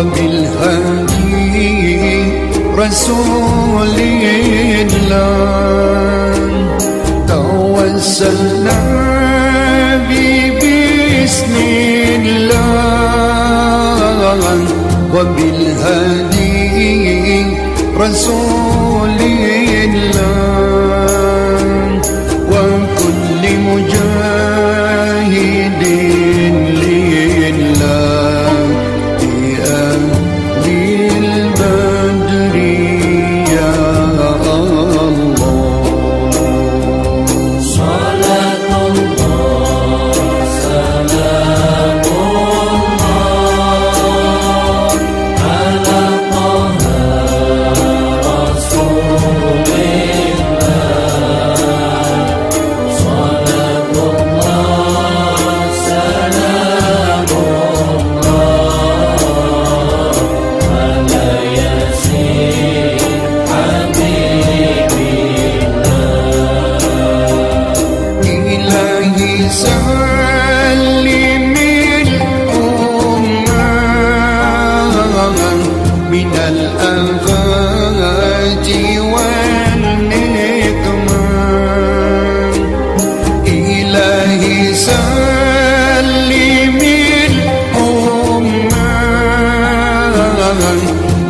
وبالهدي رسول الله. توسلنا بسم الله. وبالهدي رسول الله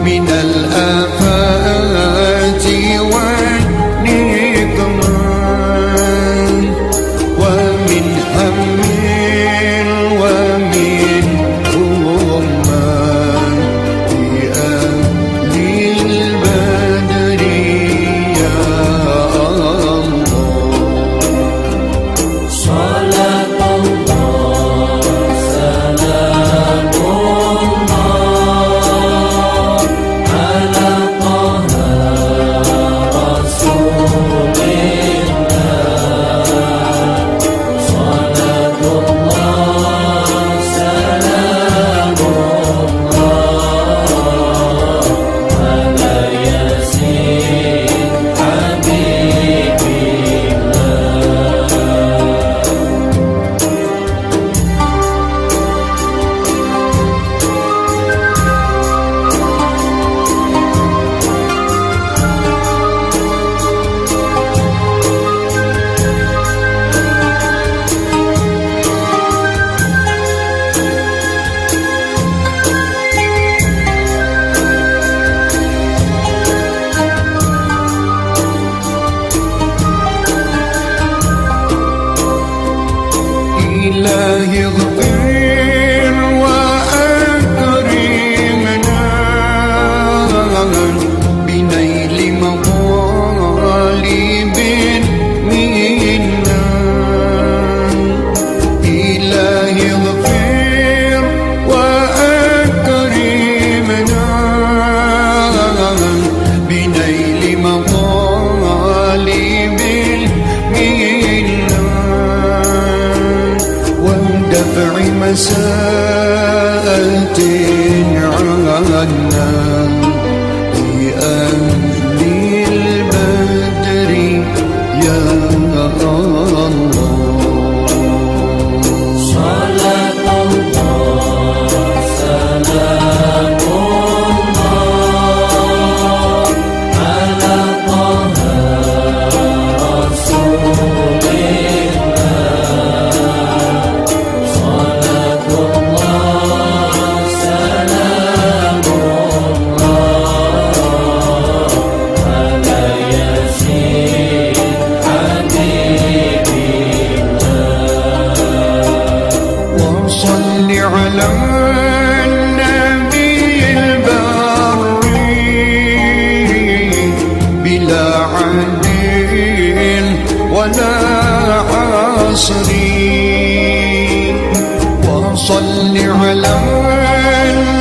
من الآفات you. suffering my sight in your. never learn